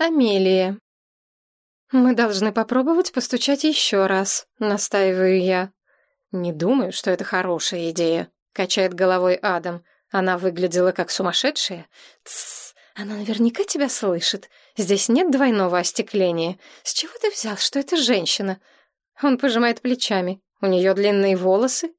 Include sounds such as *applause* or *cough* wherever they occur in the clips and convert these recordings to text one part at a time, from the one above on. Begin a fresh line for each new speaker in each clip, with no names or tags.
Амелия. «Мы должны попробовать постучать еще раз», — настаиваю я. «Не думаю, что это хорошая идея», — качает головой Адам. Она выглядела как сумасшедшая. «Тссс, она наверняка тебя слышит. Здесь нет двойного остекления. С чего ты взял, что это женщина?» Он пожимает плечами. У нее длинные волосы.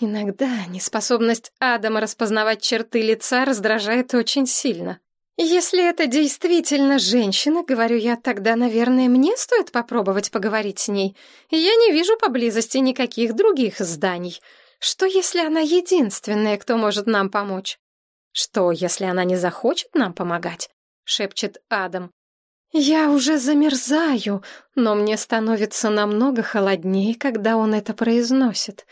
Иногда неспособность Адама распознавать черты лица раздражает очень сильно. «Если это действительно женщина, — говорю я, — тогда, наверное, мне стоит попробовать поговорить с ней. Я не вижу поблизости никаких других зданий. Что, если она единственная, кто может нам помочь? Что, если она не захочет нам помогать?» — шепчет Адам. «Я уже замерзаю, но мне становится намного холоднее, когда он это произносит».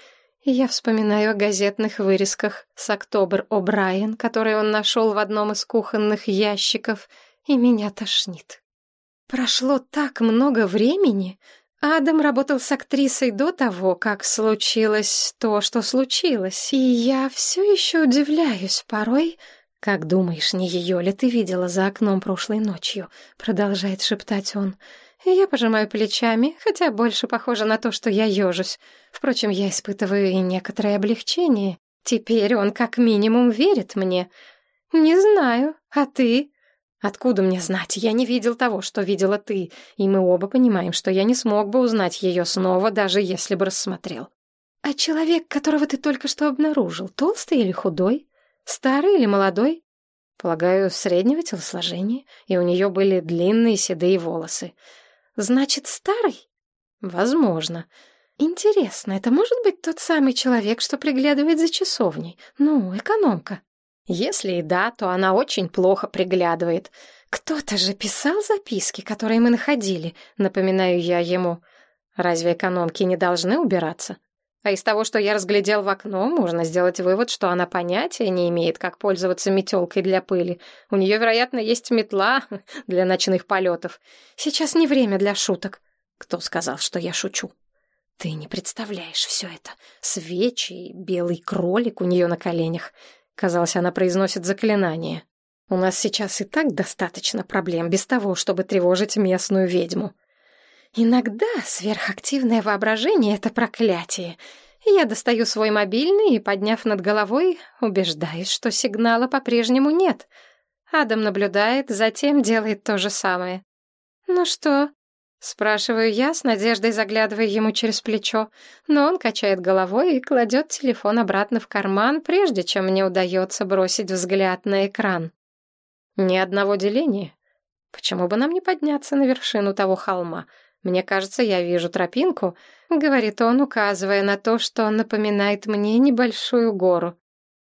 Я вспоминаю о газетных вырезках с «Октобер О'Брайен», которые он нашел в одном из кухонных ящиков, и меня тошнит. Прошло так много времени. Адам работал с актрисой до того, как случилось то, что случилось, и я все еще удивляюсь порой, «Как думаешь, не ее ли ты видела за окном прошлой ночью?» — продолжает шептать он. Я пожимаю плечами, хотя больше похоже на то, что я ежусь. Впрочем, я испытываю и некоторое облегчение. Теперь он как минимум верит мне. Не знаю, а ты? Откуда мне знать? Я не видел того, что видела ты, и мы оба понимаем, что я не смог бы узнать ее снова, даже если бы рассмотрел. А человек, которого ты только что обнаружил, толстый или худой? Старый или молодой? Полагаю, среднего телосложения, и у нее были длинные седые волосы. Значит, старый? Возможно. Интересно, это может быть тот самый человек, что приглядывает за часовней? Ну, экономка. Если и да, то она очень плохо приглядывает. Кто-то же писал записки, которые мы находили, напоминаю я ему. Разве экономки не должны убираться? А из того, что я разглядел в окно, можно сделать вывод, что она понятия не имеет, как пользоваться метелкой для пыли. У нее, вероятно, есть метла *laughs* для ночных полетов. Сейчас не время для шуток. Кто сказал, что я шучу? Ты не представляешь все это. Свечи, белый кролик у нее на коленях. Казалось, она произносит заклинание. У нас сейчас и так достаточно проблем без того, чтобы тревожить местную ведьму. Иногда сверхактивное воображение — это проклятие. Я достаю свой мобильный и, подняв над головой, убеждаюсь, что сигнала по-прежнему нет. Адам наблюдает, затем делает то же самое. «Ну что?» — спрашиваю я, с надеждой заглядывая ему через плечо, но он качает головой и кладет телефон обратно в карман, прежде чем мне удается бросить взгляд на экран. Ни одного деления. Почему бы нам не подняться на вершину того холма — «Мне кажется, я вижу тропинку», — говорит он, указывая на то, что напоминает мне небольшую гору.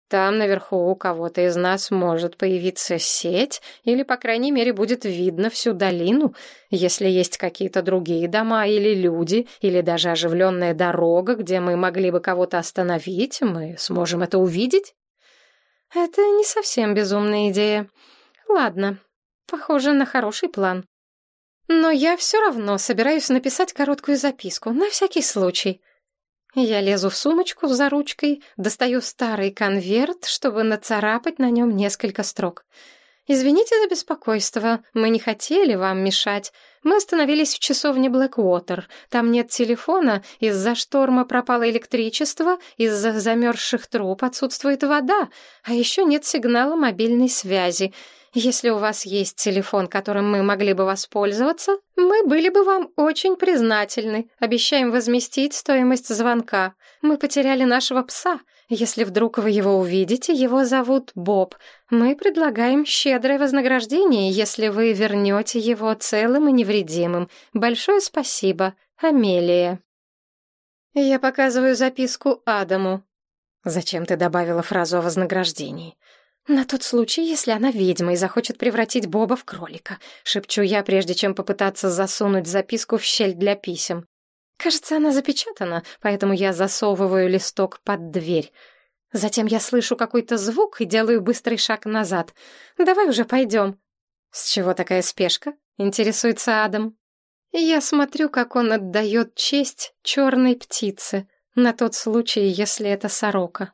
«Там наверху у кого-то из нас может появиться сеть, или, по крайней мере, будет видно всю долину, если есть какие-то другие дома или люди, или даже оживленная дорога, где мы могли бы кого-то остановить, мы сможем это увидеть». «Это не совсем безумная идея. Ладно, похоже на хороший план». Но я все равно собираюсь написать короткую записку, на всякий случай. Я лезу в сумочку за ручкой, достаю старый конверт, чтобы нацарапать на нем несколько строк. «Извините за беспокойство, мы не хотели вам мешать. Мы остановились в часовне Блэквотер. Там нет телефона, из-за шторма пропало электричество, из-за замерзших труб отсутствует вода, а еще нет сигнала мобильной связи. Если у вас есть телефон, которым мы могли бы воспользоваться, мы были бы вам очень признательны. Обещаем возместить стоимость звонка. Мы потеряли нашего пса. Если вдруг вы его увидите, его зовут Боб. Мы предлагаем щедрое вознаграждение, если вы вернете его целым и невредимым. Большое спасибо, Амелия. Я показываю записку Адаму. Зачем ты добавила фразу о вознаграждении? «На тот случай, если она ведьма и захочет превратить Боба в кролика», — шепчу я, прежде чем попытаться засунуть записку в щель для писем. Кажется, она запечатана, поэтому я засовываю листок под дверь. Затем я слышу какой-то звук и делаю быстрый шаг назад. «Давай уже пойдем». «С чего такая спешка?» — интересуется Адам. Я смотрю, как он отдает честь черной птице, на тот случай, если это сорока.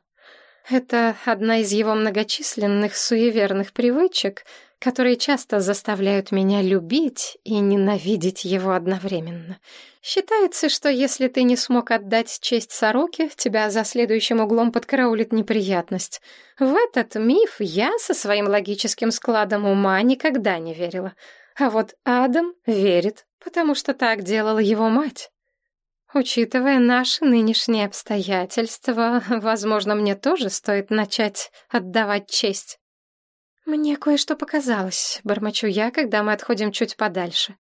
Это одна из его многочисленных суеверных привычек, которые часто заставляют меня любить и ненавидеть его одновременно. Считается, что если ты не смог отдать честь сороке, тебя за следующим углом подкараулит неприятность. В этот миф я со своим логическим складом ума никогда не верила. А вот Адам верит, потому что так делала его мать. Учитывая наши нынешние обстоятельства, *laughs* возможно, мне тоже стоит начать отдавать честь. «Мне кое-что показалось», — бормочу я, когда мы отходим чуть подальше.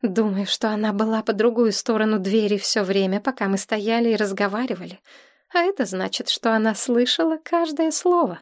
Думаю, что она была по другую сторону двери все время, пока мы стояли и разговаривали. А это значит, что она слышала каждое слово.